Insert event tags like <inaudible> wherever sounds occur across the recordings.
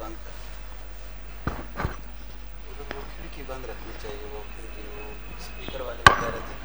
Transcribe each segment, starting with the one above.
بند کر وہ کھڑکی بند رکھنی چاہیے وہ کھڑکی وہ اسپیکر والے کہہ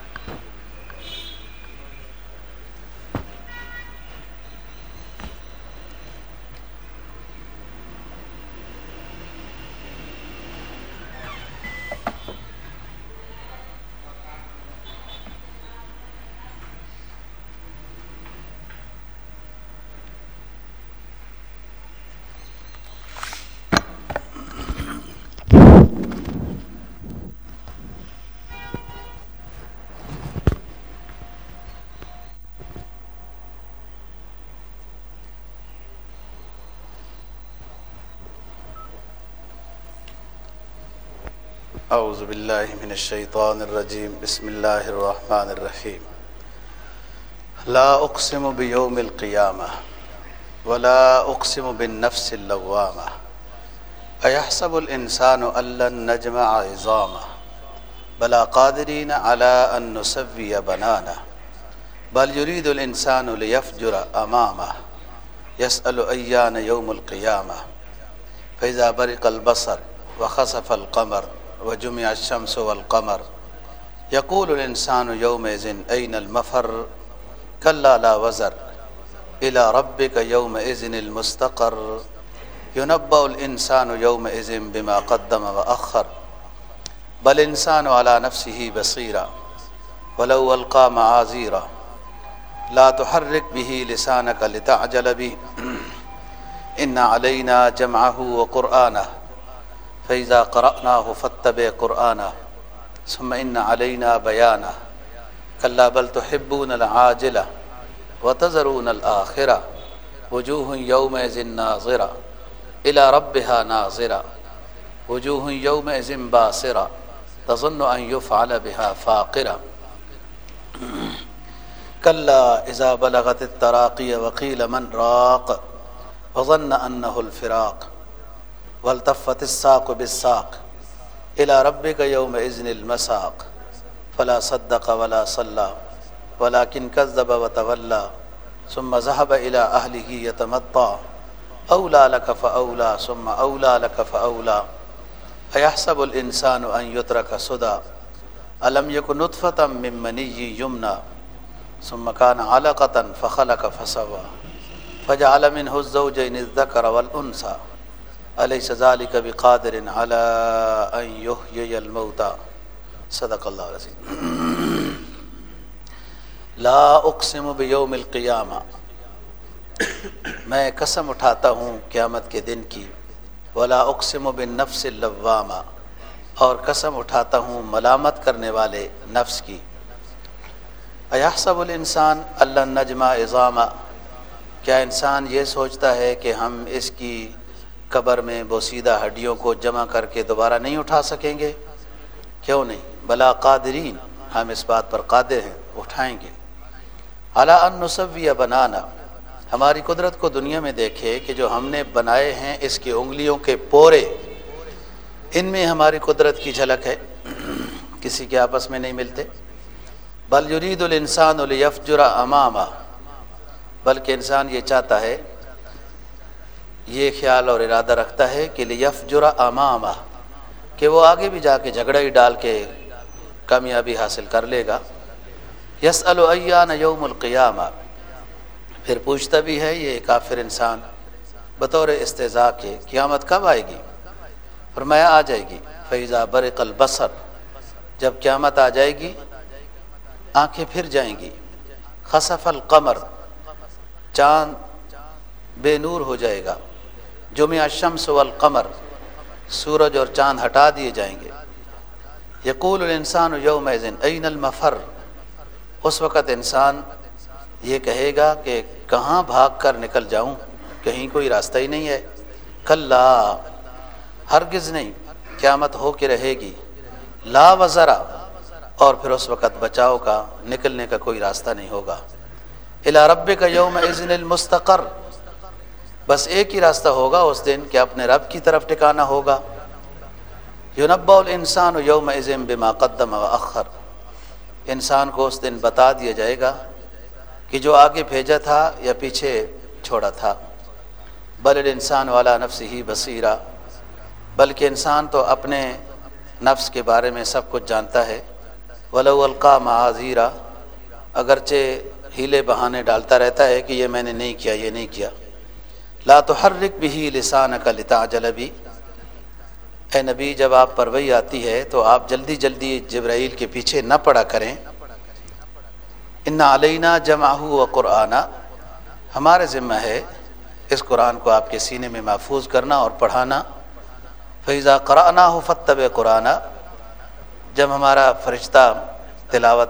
أعوذ بالله من الشيطان الرجيم. بسم الله الرحمن الرحيم. لا أقسم بيوم القيامة ولا أقسم بالنفس اللوامة. أيحسب الإنسان أن لن نجمع عظامه؟ بلا قادرين على أن نسوي بنانه. بل يريد الإنسان ليفجر أمامه. يسأل أيان يوم القيامة. فإذا برق البصر وخسف القمر وجمع الشمس والقمر. يقول الإنسان يومئذ أين المفر؟ كلا لا وزر. إلى ربك يومئذ المستقر. ينبأ الإنسان يومئذ بما قدم وأخر. بل إنسان على نفسه بصيرا. ولو ألقى معاذيرا. لا تحرك به لسانك لتعجل به. <clears throat> إن علينا جمعه وقرآنه. فإذا قرأناه فاتبع قرآنه ثم إن علينا بيانه. كلا بل تحبون العاجلة وتذرون الآخرة. وجوه يومئذ ناظرة إلى ربها ناظرة. وجوه يومئذ باسرة تظن أن يفعل بها فاقرة. <clears throat> كلا إذا بلغت التراقي وقيل من راق وظن أنه الفراق. والتفت الساق بالساق إلى ربك يومئذ المساق. فلا صدق ولا صلى ولكن كذب وتولى ثم ذهب إلى أهله يتمطى. أولى لك فأولى ثم أولى لك فأولى. أيحسب الإنسان أن يترك سدى؟ ألم يكن نطفة من مني يمنى؟ ثم كان علقة فخلق فسوى. فجعل منه الزوجين الذكر والأنثى. أليس ذلك بقادر على أن يحيي الموتى صدق الله العظيم. لا اقسم بیوم القیامہ میں قسم اٹھاتا ہوں قیامت کے دن کی. ولا اقسم بالنفس اللوامہ اور قسم اٹھاتا ہوں ملامت کرنے والے نفس کی. ایحسب الانسان اللہ نجمہ اظامہ کیا انسان یہ سوچتا ہے کہ ہم اس کی قبر میں بوسیدہ ہڈیوں کو جمع کر کے دوبارہ نہیں اٹھا سکیں گے؟ کیوں نہیں؟ بلا قادرین، ہم اس بات پر قادر ہیں، اٹھائیں گے۔ اعلیٰ ان نصویہ بنانا۔ ہماری قدرت کو دنیا میں دیکھے کہ جو ہم نے بنائے ہیں، اس کی انگلیوں کے پورے۔ ان میں ہماری قدرت کی جھلک ہے۔ کسی کے آپس میں نہیں ملتے۔ بل یرید الانسان الیفجر امامہ بلکہ انسان یہ چاہتا ہے یہ خیال اور ارادہ رکھتا ہے کہ لیف جرا امامہ، کہ وہ آگے بھی جا کے جھگڑا ہی ڈال کے کامیابی حاصل کر لے گا۔ یس العیان یوم القیامہ۔ پھر پوچھتا بھی ہے یہ کافر انسان بطور استضاء کے قیامت کب آئے گی؟ فرمایا آ جائے گی۔ فیضا برق البصر۔ جب قیامت آ جائے گی، آنکھیں پھر جائیں گی۔ خصف القمر۔ چاند بے نور ہو جائے گا۔ جمعہ شمس والقمر، سورج اور چاند ہٹا دیے جائیں گے۔ یقول الانسان یوم این المفر اس وقت انسان یہ کہے گا کہ کہاں بھاگ کر نکل جاؤں؟ کہیں کوئی راستہ ہی نہیں ہے۔ کل ہرگز نہیں، قیامت ہو کے رہے گی۔ لا وزرا اور پھر اس وقت بچاؤ کا، نکلنے کا کوئی راستہ نہیں ہوگا۔ الا رب کا یوم عزن المستقر۔ بس ایک ہی راستہ ہوگا، اس دن کہ اپنے رب کی طرف ٹکانا ہوگا۔ یونبا الانسان یوم عزم بما قدم و اخر انسان کو اس دن بتا دیا جائے گا کہ جو آگے بھیجا تھا یا پیچھے چھوڑا تھا۔ بل انسان والا نفس ہی بصیرہ بلکہ انسان تو اپنے نفس کے بارے میں سب کچھ جانتا ہے۔ ولو القا معذیرہ اگرچہ ہیلے بہانے ڈالتا رہتا ہے کہ یہ میں نے نہیں کیا، یہ نہیں کیا۔ لا تو ہر رک بھی لسان کا لتا جلبی اے نبی، جب آپ پر وہی آتی ہے تو آپ جلدی جلدی جبرائیل کے پیچھے نہ پڑا کریں۔ ان علینہ جمع و قرآن۔ ہمارے ذمہ ہے اس قرآن کو آپ کے سینے میں محفوظ کرنا اور پڑھانا۔ فیضا قرآن ہو فتب قرآن۔ جب ہمارا فرشتہ تلاوت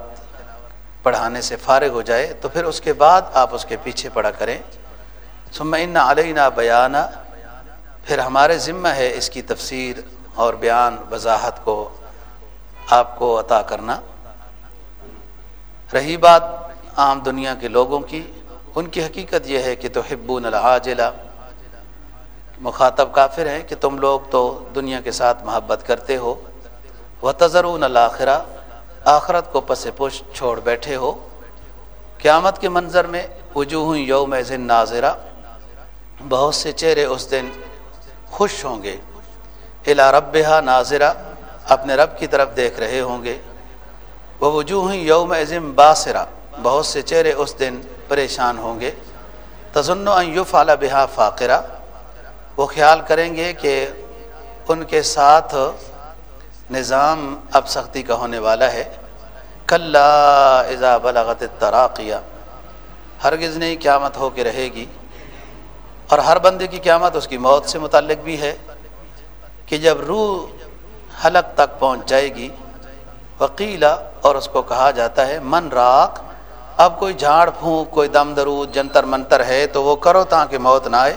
پڑھانے سے فارغ ہو جائے تو پھر اس کے بعد آپ اس کے پیچھے پڑھا کریں۔ ثم ان علینا بیانہ پھر ہمارے ذمہ ہے اس کی تفسیر اور بیان، وضاحت کو آپ کو عطا کرنا۔ رہی بات عام دنیا کے لوگوں کی، ان کی حقیقت یہ ہے کہ تو حبون العاجلہ۔ مخاطب کافر ہیں کہ تم لوگ تو دنیا کے ساتھ محبت کرتے ہو۔ وہ تضرون الآخرہ آخرت کو پس پش چھوڑ بیٹھے ہو۔ قیامت کے منظر میں وجوہ یوم ذن ناظرہ۔ بہت سے چہرے اس دن خوش ہوں گے۔ الا رب ناظرہ، اپنے رب کی طرف دیکھ رہے ہوں گے۔ وہ وجوہ یوم عظم باصرہ بہت سے چہرے اس دن پریشان ہوں گے۔ تزن یوف اعلیٰ بہا فاقرہ وہ خیال کریں گے کہ ان کے ساتھ نظام اب سختی کا ہونے والا ہے۔ کل اذا بلغت تراقیہ ہرگز نہیں قیامت ہو کے رہے گی۔ اور ہر بندے کی قیامت اس کی موت سے متعلق بھی ہے کہ جب روح حلق تک پہنچ جائے گی وکیلا اور اس کو کہا جاتا ہے، من راک اب کوئی جھاڑ، پھونک، کوئی دم درود، جنتر، منتر ہے تو وہ کرو تاکہ موت نہ آئے۔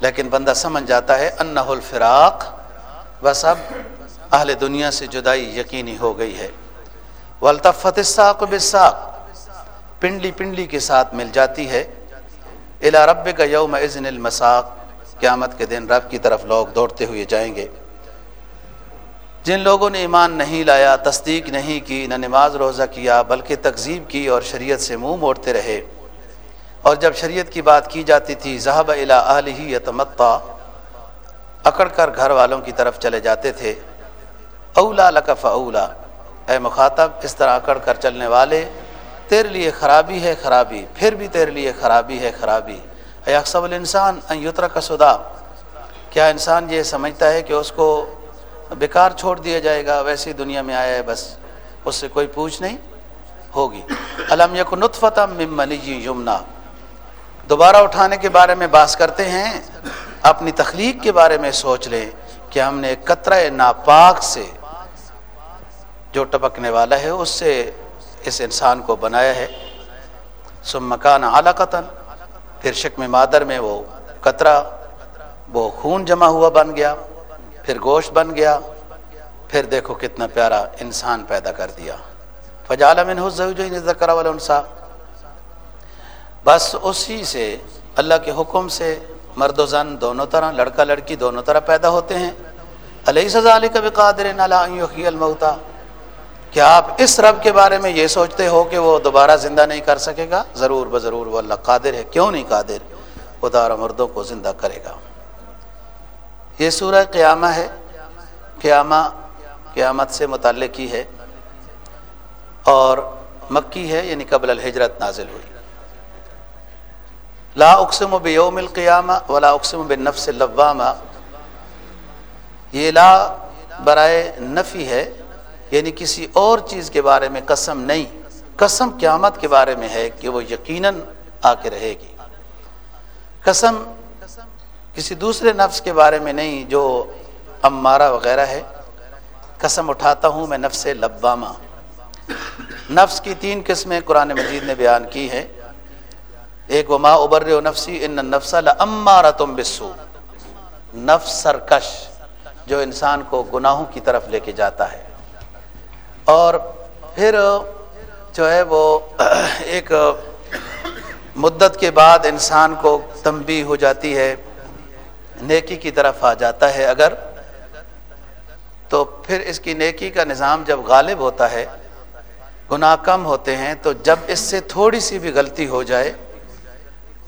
لیکن بندہ سمجھ جاتا ہے انہ الفراق، بس اب اہل دنیا سے جدائی یقینی ہو گئی ہے۔ والتفت الساق بالساق، پنڈلی پنڈلی کے ساتھ مل جاتی ہے۔ الا رب کا یوم عزن المساق، قیامت کے دن رب کی طرف لوگ دوڑتے ہوئے جائیں گے۔ جن لوگوں نے ایمان نہیں لایا، تصدیق نہیں کی، نہ نماز روزہ کیا، بلکہ تقزیب کی اور شریعت سے منہ موڑتے رہے۔ اور جب شریعت کی بات کی جاتی تھی، ذہب الا ہی یتمتا اکڑ کر گھر والوں کی طرف چلے جاتے تھے۔ اولا لکف اولا اے مخاطب، اس طرح اکڑ کر چلنے والے تیرے لیے خرابی ہے خرابی، پھر بھی تیرے لیے خرابی ہے خرابی۔ اے اکثب الانسان یتر کا سدا۔ کیا انسان یہ سمجھتا ہے کہ اس کو بیکار چھوڑ دیا جائے گا؟ ویسی دنیا میں آیا ہے، بس اس سے کوئی پوچھ نہیں ہوگی۔ علم یک نطفت ممنی یمنا دوبارہ اٹھانے کے بارے میں باس کرتے ہیں۔ اپنی تخلیق کے بارے میں سوچ لیں کہ ہم نے قطرہ ناپاک سے جو ٹپکنے والا ہے، اس سے اس انسان کو بنایا ہے۔ سم مکان اعلیٰ قطن پھر شکم مادر میں وہ قطرہ، وہ خون جمع ہوا بن گیا، پھر گوشت بن گیا، پھر دیکھو کتنا پیارا انسان پیدا کر دیا۔ فجال من ذکر والانسا بس اسی سے اللہ کے حکم سے مرد و زن دونوں طرح، لڑکا لڑکی دونوں طرح پیدا ہوتے ہیں۔ علیہ سزا علی کا بقادر الموتا کیا آپ اس رب کے بارے میں یہ سوچتے ہو کہ وہ دوبارہ زندہ نہیں کر سکے گا؟ ضرور بضرور وہ اللہ قادر ہے۔ کیوں نہیں قادر؟ وہ دارہ مردوں کو زندہ کرے گا۔ یہ سورہ قیامہ ہے۔ قیامہ، قیامت سے متعلق ہی ہے۔ اور مکی ہے یعنی قبل الحجرت نازل ہوئی۔ لا اقسم بیوم القیامہ ولا اقسم بن نفس اللوامہ۔ یہ لا برائے نفی ہے۔ یعنی کسی اور چیز کے بارے میں قسم نہیں، قسم قیامت کے بارے میں ہے کہ وہ یقیناً آ کے رہے گی۔ قسم کسی دوسرے نفس کے بارے میں نہیں جو امارہ وغیرہ ہے۔ قسم اٹھاتا ہوں میں نفس لبامہ۔ نفس کی تین قسمیں قرآن مجید نے بیان کی ہیں۔ ایک، وما ابر و نفسی ان نفس امارہ تم بسو نفس سرکش جو انسان کو گناہوں کی طرف لے کے جاتا ہے۔ اور پھر جو ہے وہ ایک مدت کے بعد انسان کو تنبی ہو جاتی ہے، نیکی کی طرف آ جاتا ہے اگر، تو پھر اس کی نیکی کا نظام جب غالب ہوتا ہے، گناہ کم ہوتے ہیں، تو جب اس سے تھوڑی سی بھی غلطی ہو جائے،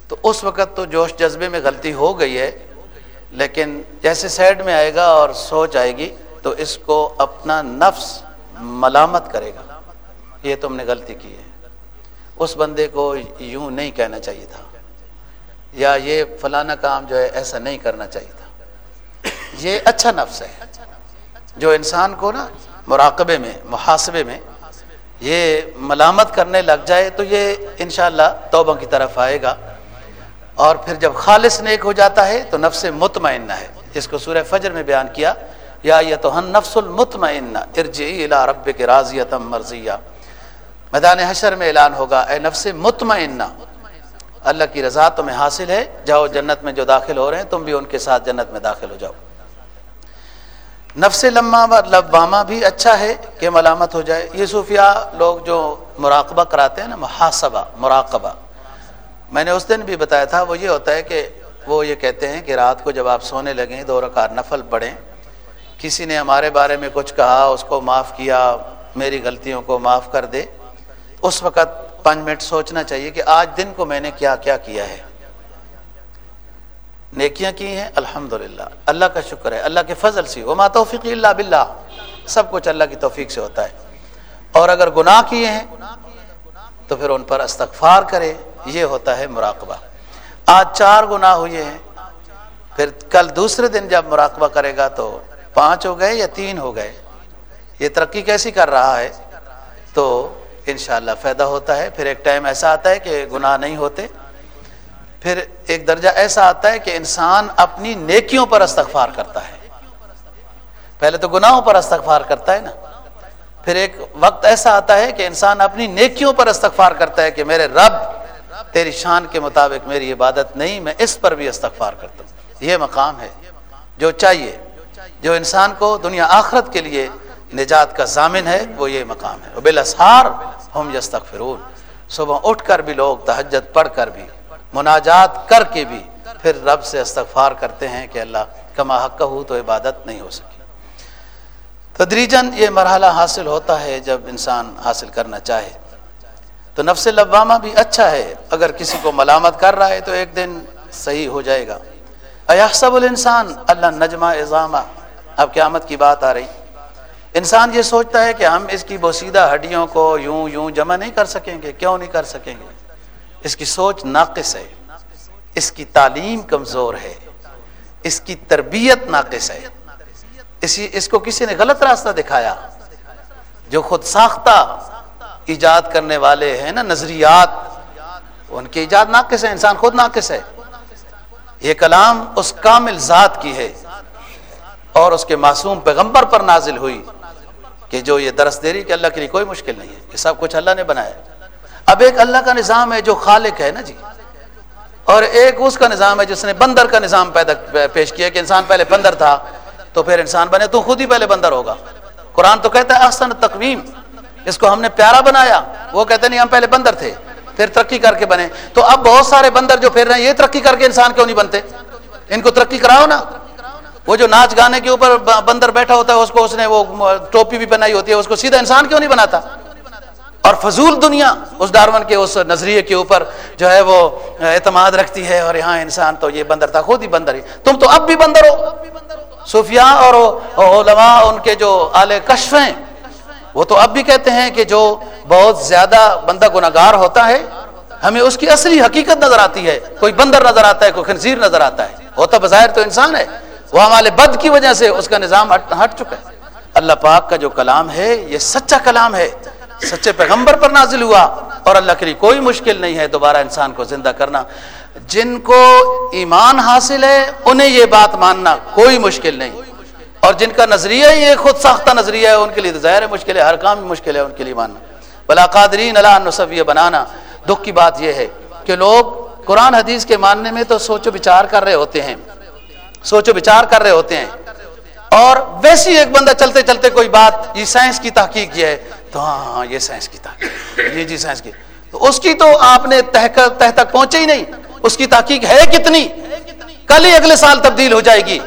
تو اس وقت تو جوش جذبے میں غلطی ہو گئی ہے، لیکن جیسے سائڈ میں آئے گا اور سوچ آئے گی، تو اس کو اپنا نفس ملامت کرے گا۔ یہ تم نے غلطی کی ہے۔ اس بندے کو یوں نہیں کہنا چاہیے تھا۔ یا یہ فلانا کام جو ہے ایسا نہیں کرنا چاہیے تھا۔ یہ اچھا نفس ہے۔ جو انسان کو نا مراقبے میں، محاسبے میں یہ ملامت کرنے لگ جائے تو یہ انشاءاللہ توبہ کی طرف آئے گا۔ اور پھر جب خالص نیک ہو جاتا ہے تو نفس مطمئنہ ہے۔ جس کو سورہ فجر میں بیان کیا۔ یا یہ تو ہن نفس المطمئنہ، ارجعی الى رب کے راضیت مرضیہ۔ میدان حشر میں اعلان ہوگا، اے نفس مطمئنہ، اللہ کی رضا تمہیں حاصل ہے، جاؤ جنت میں جو داخل ہو رہے ہیں، تم بھی ان کے ساتھ جنت میں داخل ہو جاؤ۔ نفس لما لبامہ بھی اچھا ہے کہ ملامت ہو جائے۔ یہ صوفیہ لوگ جو مراقبہ کراتے ہیں نا، محاسبہ، مراقبہ۔ میں نے اس دن بھی بتایا تھا، وہ یہ ہوتا ہے کہ وہ یہ کہتے ہیں کہ رات کو جب آپ سونے لگیں، دو رکعت نفل پڑھیں کسی نے ہمارے بارے میں کچھ کہا، اس کو معاف کیا، میری غلطیوں کو معاف کر دے۔ اس وقت پانچ منٹ سوچنا چاہیے کہ آج دن کو میں نے کیا کیا کیا ہے۔ نیکیاں کی ہیں الحمد اللہ کا شکر ہے، اللہ کے فضل سی وہ توفیق اللہ بلّہ سب کچھ اللہ کی توفیق سے ہوتا ہے۔ اور اگر گناہ کیے ہیں، تو پھر ان پر استغفار کرے۔ یہ ہوتا ہے مراقبہ۔ آج چار گناہ ہوئے ہیں۔ پھر کل دوسرے دن جب مراقبہ کرے گا تو پانچ ہو گئے یا تین ہو گئے؟ یہ ترقی کیسی کر رہا ہے؟ تو انشاءاللہ فائدہ ہوتا ہے۔ پھر ایک ٹائم ایسا آتا ہے کہ گناہ نہیں ہوتے۔ پھر ایک درجہ ایسا آتا ہے کہ انسان اپنی نیکیوں پر استغفار کرتا ہے۔ پہلے تو گناہوں پر استغفار کرتا ہے نا۔ پھر ایک وقت ایسا آتا ہے کہ انسان اپنی نیکیوں پر استغفار کرتا ہے کہ میرے رب، تیری شان کے مطابق میری عبادت نہیں، میں اس پر بھی استغفار کرتا ہوں۔ یہ مقام ہے۔ جو چاہیے۔ جو انسان کو دنیا آخرت کے لیے نجات کا ضامن ہے، وہ یہ مقام ہے۔ بالاسحار ہم یستغفرون۔ صبح اٹھ کر بھی لوگ، تہجد پڑھ کر بھی، مناجات کر کے بھی پھر رب سے استغفار کرتے ہیں کہ اللہ کما حق ہو تو عبادت نہیں ہو سکی۔ تدریجن یہ مرحلہ حاصل ہوتا ہے جب انسان حاصل کرنا چاہے۔ تو نفس لبامہ بھی اچھا ہے۔ اگر کسی کو ملامت کر رہا ہے تو ایک دن صحیح ہو جائے گا۔ ایحسب الانسان اللہ نجمہ اظامہ اب قیامت کی بات آ رہی۔ انسان یہ سوچتا ہے کہ ہم اس کی بوسیدہ ہڈیوں کو یوں یوں جمع نہیں کر سکیں گے، کیوں نہیں کر سکیں گے؟ اس کی سوچ ناقص ہے۔ اس کی تعلیم کمزور ہے۔ اس کی تربیت ناقص ہے۔ اسی، اس کو کسی نے غلط راستہ دکھایا۔ جو خود ساختہ ایجاد کرنے والے ہیں نا، نظریات، ان کی ایجاد ناقص ہے، انسان خود ناقص ہے۔ یہ کلام اس کامل ذات کی ہے اور اس کے معصوم پیغمبر پر نازل ہوئی کہ جو یہ درس دے رہی کہ اللہ کے لیے کوئی مشکل نہیں ہے، یہ سب کچھ اللہ نے بنایا اب ایک اللہ کا نظام ہے جو خالق ہے نا جی۔ اور ایک اس کا نظام ہے جس نے بندر کا نظام پیدا پیش کیا کہ انسان پہلے بندر تھا تو پھر انسان بنے، تو خود ہی پہلے بندر ہوگا۔ قرآن تو کہتا ہے احسن تقویم اس کو ہم نے پیارا بنایا، وہ کہتے نہیں ہم پہلے بندر تھے۔ پھر ترقی کر کے بنے۔ تو اب بہت سارے بندر جو پھر رہے ہیں، یہ ترقی کر کے انسان کیوں نہیں بنتے؟ ان کو ترقی کراؤ نا۔ وہ جو ناچ گانے کے اوپر بندر بیٹھا ہوتا ہے، اس کو اس نے وہ ٹوپی بھی بنائی ہوتی ہے، اس کو سیدھا انسان کیوں نہیں بناتا؟ اور فضول دنیا اس ڈارون کے، اس نظریے کے اوپر جو ہے وہ اعتماد رکھتی ہے، اور یہاں انسان تو یہ بندر تھا، خود ہی بندر ہی تم تو اب بھی بندر ہو۔ صوفیاء اور علماء، ان کے جو اعلی کشف ہیں، وہ تو اب بھی کہتے ہیں کہ جو بہت زیادہ بندہ گناگار ہوتا ہے، ہمیں اس کی اصلی حقیقت نظر آتی ہے۔ کوئی بندر نظر آتا ہے، کوئی خنزیر نظر آتا ہے۔ ہوتا بظاہر تو انسان ہے۔ وہ ہمارے بد کی وجہ سے اس کا نظام ہٹ چکا ہے۔ اللہ پاک کا جو کلام ہے، یہ سچا کلام ہے۔ سچے پیغمبر پر نازل ہوا اور اللہ کے لیے کوئی مشکل نہیں ہے دوبارہ انسان کو زندہ کرنا۔ جن کو ایمان حاصل ہے، انہیں یہ بات ماننا کوئی مشکل نہیں۔ اور جن کا نظریہ یہ خود ساختہ نظریہ ہے، ان کے لیے ظاہر مشکل ہے، ہر کام مشکل ہے، ان کے لیے ماننا۔ بلا قادرین اللہ نصف بنانا۔ دکھ کی بات یہ ہے کہ لوگ قرآن حدیث کے ماننے میں تو سوچ و بچار کر رہے ہوتے ہیں۔ سوچ و بچار کر رہے ہوتے ہیں۔ اور ویسی ایک بندہ چلتے چلتے کوئی بات، یہ سائنس کی تحقیق یہ ہے۔ تو ہاں ہاں یہ سائنس کی تحقیق۔ جی جی سائنس کی۔ تو اس کی تو آپ نے تہ تک پہنچے ہی نہیں۔ اس کی تحقیق ہے کتنی؟ کل ہی اگلے سال تبدیل ہو جائے گی۔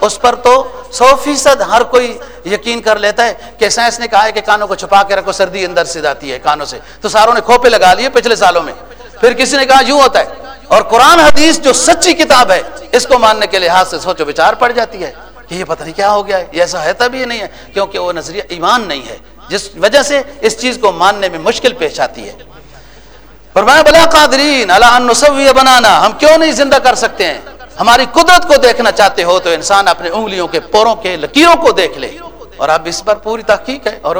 اس پر تو سو فیصد ہر کوئی یقین کر لیتا ہے کہ سائنس نے کہا ہے کہ کانوں کو چھپا کے رکھو، سردی اندر سے جاتی ہے کانوں سے۔ تو ساروں نے کھوپے لگا لیے پچھلے سالوں میں۔ پھر کسی نے کہا یوں ہوتا ہے۔ اور قرآن حدیث جو سچی کتاب ہے، اس کو ماننے کے لحاظ سے سوچو بچار پڑ جاتی ہے کہ یہ پتہ نہیں کیا ہو گیا ہے، یہ ایسا ہے بھی نہیں ہے، کیونکہ وہ نظریہ ایمان نہیں ہے، جس وجہ سے اس چیز کو ماننے میں مشکل پیش آتی ہے۔ فرمایا، بلا قادرین اللہ بنانا، ہم کیوں نہیں زندہ کر سکتے ہیں؟ ہماری قدرت کو دیکھنا چاہتے ہو تو انسان اپنے انگلیوں کے پوروں کے لکیروں کو دیکھ لے۔ اور اب اس پر پوری تحقیق ہے اور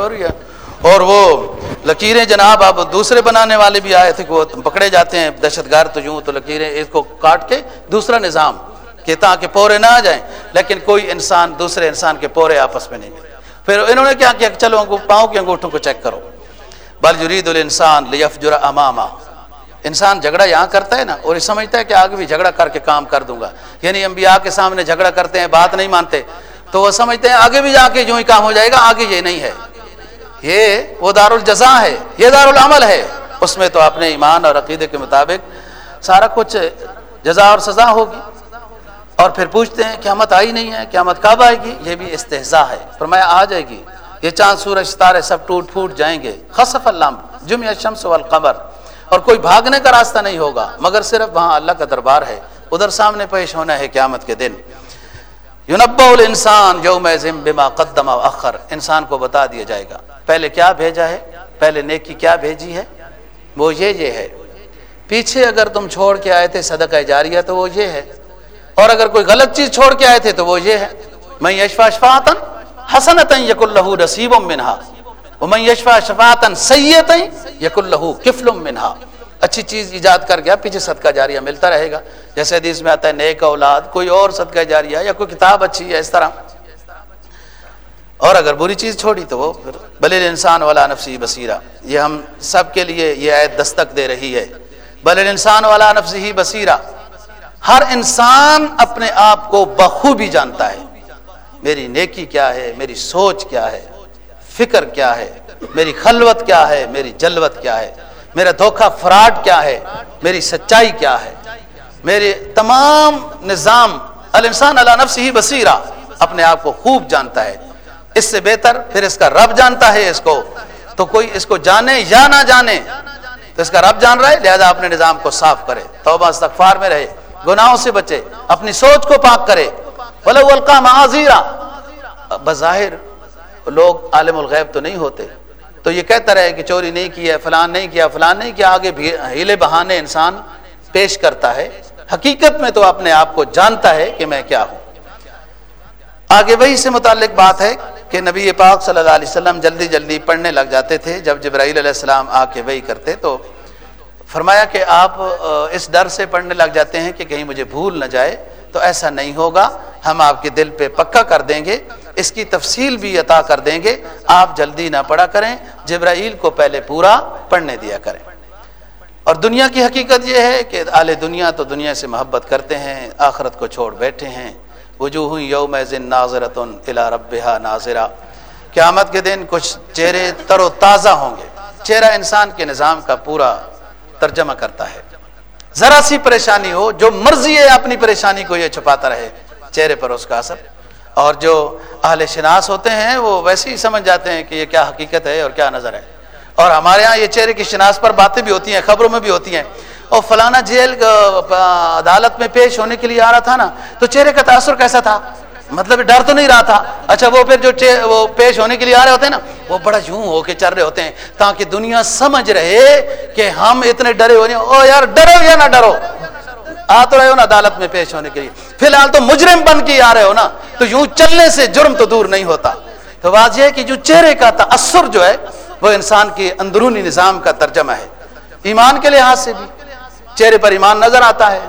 اور وہ لکیریں جناب اب دوسرے بنانے والے بھی آئے تھے کہ وہ پکڑے جاتے ہیں دہشت گرد تو یوں تو لکیریں اس کو کاٹ کے دوسرا نظام کہ تاکہ پورے نہ آ جائیں۔ لیکن کوئی انسان دوسرے انسان کے پورے آپس میں نہیں۔ پھر انہوں نے کیا کیا؟ چلو پاؤں کے انگوٹھوں کو چیک کرو۔ بل جرید الانسان لیفجر اماما انسان جھگڑا یہاں کرتا ہے نا، اور یہ سمجھتا ہے کہ آگے بھی جھگڑا کر کے کام کر دوں گا۔ یعنی انبیاء کے سامنے جھگڑا کرتے ہیں، بات نہیں مانتے۔ تو وہ سمجھتے ہیں آگے بھی جا کے جو ہی کام ہو جائے گا، آگے یہ نہیں ہے۔ یہ وہ دار الجزا ہے، یہ دار العمل ہے۔ اس میں تو اپنے ایمان اور عقیدے کے مطابق سارا کچھ جزا اور سزا ہوگی۔ اور پھر پوچھتے ہیں، قیامت آئی نہیں ہے، قیامت کب آئے گی؟ یہ بھی استحضا ہے۔ فرمایا آ جائے گی۔ یہ چاند، سورج، ستارے سب ٹوٹ پھوٹ جائیں گے۔ خصف اللہ جمع شمس والقمر۔ اور کوئی بھاگنے کا راستہ نہیں ہوگا۔ مگر صرف وہاں اللہ کا دربار ہے۔ ادھر سامنے پیش ہونا ہے قیامت کے دن۔ یونبا الانسان یوم بما قدم اخر انسان کو بتا دیا جائے گا۔ پہلے کیا بھیجا ہے؟ پہلے نیکی کیا بھیجی ہے؟ وہ یہ یہ ہے۔ پیچھے اگر تم چھوڑ کے آئے تھے صدقہ جاریہ تو وہ یہ ہے۔ اور اگر کوئی غلط چیز چھوڑ کے آئے تھے تو وہ یہ ہے۔ میں یشفا شفاطن حسنت یک اللہ رسیب منہا میں یشفا شفاطن سید یک اللہ کفل منہا۔ اچھی چیز ایجاد کر گیا، پیچھے صدقہ جاریہ ملتا رہے گا۔ جیسے حدیث میں آتا ہے، نیک اولاد، کوئی اور صدقہ جاریہ یا کوئی کتاب اچھی ہے، اس طرح۔ اور اگر بری چیز چھوڑی تو وہ بل انسان والا نفسی بصیرہ۔ یہ ہم سب کے لیے یہ عید دستک دے رہی ہے۔ بل انسان والا نفسی ہی بصیرہ۔ ہر انسان اپنے آپ کو بخوبی جانتا ہے۔ میری نیکی کیا ہے؟ میری سوچ کیا ہے؟ فکر کیا ہے؟ میری خلوت کیا ہے؟ میری جلوت کیا ہے؟ میرا دھوکہ فراڈ کیا ہے؟ میری سچائی کیا ہے؟ میرے تمام نظام، الانسان اللہ نفس ہی بصیرہ، اپنے آپ کو خوب جانتا ہے۔ اس سے بہتر پھر اس کا رب جانتا ہے اس کو۔ تو کوئی اس کو جانے یا نہ جانے، تو اس کا رب جان رہا ہے، لہذا اپنے نظام کو صاف کرے، توبہ استغفار میں رہے، گناہوں سے بچے، اپنی سوچ کو پاک کرے۔ معذیرہ بظاہر لوگ عالم الغیب تو نہیں ہوتے۔ تو یہ کہتا رہے کہ چوری نہیں کیا فلان نہیں کیا، فلان نہیں کیا، آگے ہیلے بہانے انسان پیش کرتا ہے۔ حقیقت میں تو اپنے آپ کو جانتا ہے کہ میں کیا ہوں۔ آگے وہی سے متعلق بات ہے کہ نبی پاک صلی اللہ علیہ وسلم جلدی جلدی پڑھنے لگ جاتے تھے۔ جب جبرائیل علیہ السلام آ کے وہی کرتے تو فرمایا کہ آپ اس ڈر سے پڑھنے لگ جاتے ہیں کہ کہیں مجھے بھول نہ جائے۔ تو ایسا نہیں ہوگا، ہم آپ کے دل پہ پکا کر دیں گے۔ اس کی تفصیل بھی عطا کر دیں گے۔ آپ جلدی نہ پڑھا کریں۔ جبرائیل کو پہلے پورا پڑھنے دیا کریں۔ اور دنیا کی حقیقت یہ ہے کہ اعلی دنیا تو دنیا سے محبت کرتے ہیں، آخرت کو چھوڑ بیٹھے ہیں۔ وجوہ یوم ناظرت الا ربها ناظرہ۔ قیامت کے دن کچھ چہرے تر و تازہ ہوں گے۔ چہرہ انسان کے نظام کا پورا ترجمہ کرتا ہے۔ ذرا سی پریشانی ہو، جو مرضی ہے، اپنی پریشانی کو یہ چھپاتا رہے۔ چہرے پر اس کا اثر۔ اور جو اہل شناس ہوتے ہیں وہ ویسے ہی سمجھ جاتے ہیں کہ یہ کیا حقیقت ہے اور کیا نظر ہے۔ اور ہمارے ہاں یہ چہرے کی شناس پر باتیں بھی ہوتی ہیں، خبروں میں بھی ہوتی ہیں۔ اور فلانا جیل عدالت میں پیش ہونے کے لیے آ رہا تھا نا، تو چہرے کا تاثر کیسا تھا؟ مطلب ڈر تو نہیں رہا تھا۔ اچھا وہ پھر جو وہ پیش ہونے کے لیے آ رہے ہوتے ہیں نا، وہ بڑا یوں ہو کے چل رہے ہوتے ہیں تاکہ دنیا سمجھ رہے کہ ہم اتنے ڈرے ہوئے او یار، ڈرو یا نہ ڈرو؟ آ تو رہے ہو نا عدالت میں پیش ہونے کے لیے۔ فی الحال تو مجرم بن کے آ رہے ہو نا۔ تو یوں چلنے سے جرم تو دور نہیں ہوتا۔ تو بات یہ ہے کہ جو چہرے کا تأثر جو ہے، وہ انسان کے اندرونی نظام کا ترجمہ ہے۔ ایمان کے لحاظ سے بھی چہرے پر ایمان نظر آتا ہے۔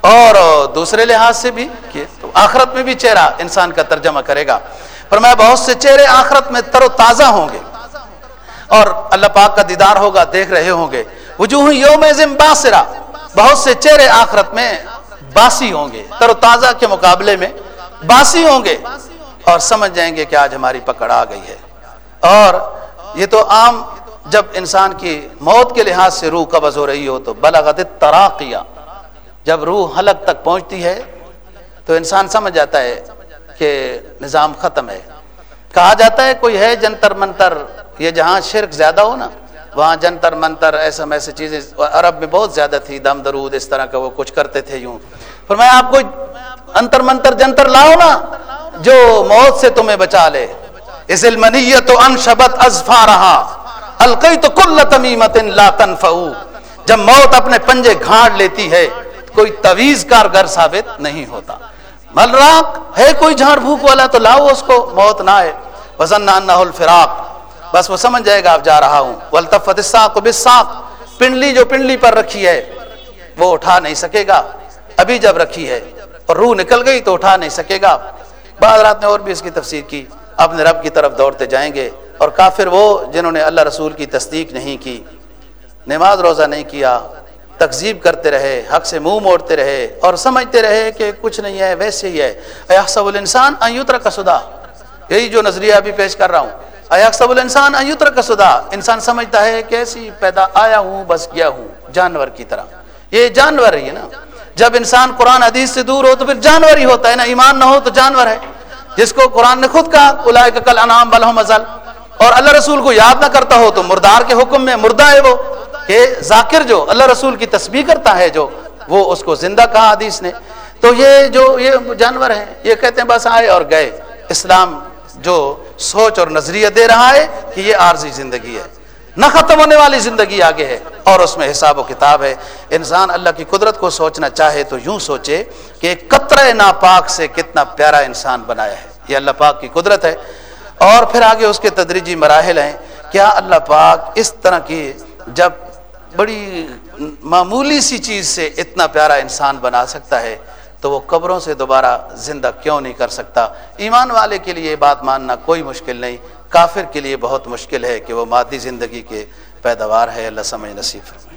اور دوسرے لحاظ سے بھی کہ تو آخرت میں بھی چہرہ انسان کا ترجمہ کرے گا۔ پر میں بہت سے چہرے آخرت میں تر و تازہ ہوں گے۔ اور اللہ پاک کا دیدار ہوگا، دیکھ رہے ہوں گے۔ وجوہ یوم باسرا بہت سے چہرے آخرت میں باسی ہوں گے۔ تر و تازہ کے مقابلے میں باسی ہوں گے اور سمجھ جائیں گے کہ آج ہماری پکڑ آ گئی ہے۔ اور یہ تو عام جب انسان کی موت کے لحاظ سے روح قبض ہو رہی ہو تو بلاغت تراقیہ جب روح حلق تک پہنچتی ہے تو انسان سمجھ جاتا ہے کہ نظام ختم ہے۔ کہا جاتا ہے کوئی ہے جنتر منتر، یہ جہاں شرک زیادہ ہو نا، وہاں جنتر منتر، ایسا ایسے چیزیں، عرب میں بہت زیادہ تھی، دم درود، اس طرح کا وہ کچھ کرتے تھے یوں۔ پھر میں آپ کو انتر منتر جنتر لاؤ نا، جو موت سے تمہیں بچا لے۔ اس المنیت و انشبت ازفا رہا القی تو کل تمیمت لا تنفعو جب موت اپنے پنجے گھاڑ لیتی ہے، کوئی تویز کارگر ثابت نہیں ہوتا۔ ملراک ہے کوئی جھاڑ بھوک والا تو لاؤ اس کو، موت نہ آئے۔ وزن الفراق۔ بس وہ سمجھ جائے گا، اب جا رہا ہوں۔ ولطفت الساق بالساق۔ پنڈلی جو پنڈلی پر رکھی ہے، وہ اٹھا نہیں سکے گا۔ ابھی جب رکھی ہے اور روح نکل گئی تو اٹھا نہیں سکے گا بعد رات نے اور بھی اس کی تفسیر کی۔ اپنے رب کی طرف دوڑتے جائیں گے اور کافر وہ جنہوں نے اللہ رسول کی تصدیق نہیں کی۔ نماز روزہ نہیں کیا تقزیب کرتے رہے، حق سے منہ موڑتے رہے اور سمجھتے رہے کہ کچھ نہیں ہے، ویسے ہی ہے۔ احسب الانسان ایوتر کا سدا یہی جو نظریہ ابھی پیش کر رہا ہوں۔ احسب الانسان ایوتر کا سدا انسان سمجھتا ہے کہ ایسی پیدا آیا ہوں، بس گیا ہوں۔ جانور کی طرح۔ یہ جانور ہی ہے نا۔ جب انسان قرآن حدیث سے دور ہو تو پھر جانور ہی ہوتا ہے نا، ایمان نہ ہو تو جانور ہے۔ جس کو قرآن نے خود کہا الائے کل انعام بلحم ازل۔ اور اللہ رسول کو یاد نہ کرتا ہو تو مردار کے حکم میں مردہ ہے وہ، کہ ذاکر جو اللہ رسول کی تسبیح کرتا ہے جو، وہ اس کو زندہ کہا حدیث نے۔ تو یہ جو، یہ جانور ہیں، یہ کہتے ہیں بس آئے اور گئے۔ اسلام جو سوچ اور نظریہ دے رہا ہے کہ یہ عارضی زندگی ہے۔ نہ ختم ہونے والی زندگی آگے ہے۔ اور اس میں حساب و کتاب ہے۔ انسان اللہ کی قدرت کو سوچنا چاہے تو یوں سوچے کہ قطر ناپاک سے کتنا پیارا انسان بنایا ہے۔ یہ اللہ پاک کی قدرت ہے۔ اور پھر آگے اس کے تدریجی مراحل ہیں۔ کیا اللہ پاک اس طرح کی جب بڑی معمولی سی چیز سے اتنا پیارا انسان بنا سکتا ہے تو وہ قبروں سے دوبارہ زندہ کیوں نہیں کر سکتا؟ ایمان والے کے لیے یہ بات ماننا کوئی مشکل نہیں۔ کافر کے لیے بہت مشکل ہے کہ وہ مادی زندگی کے پیداوار ہے اللہ سمجھ نصیب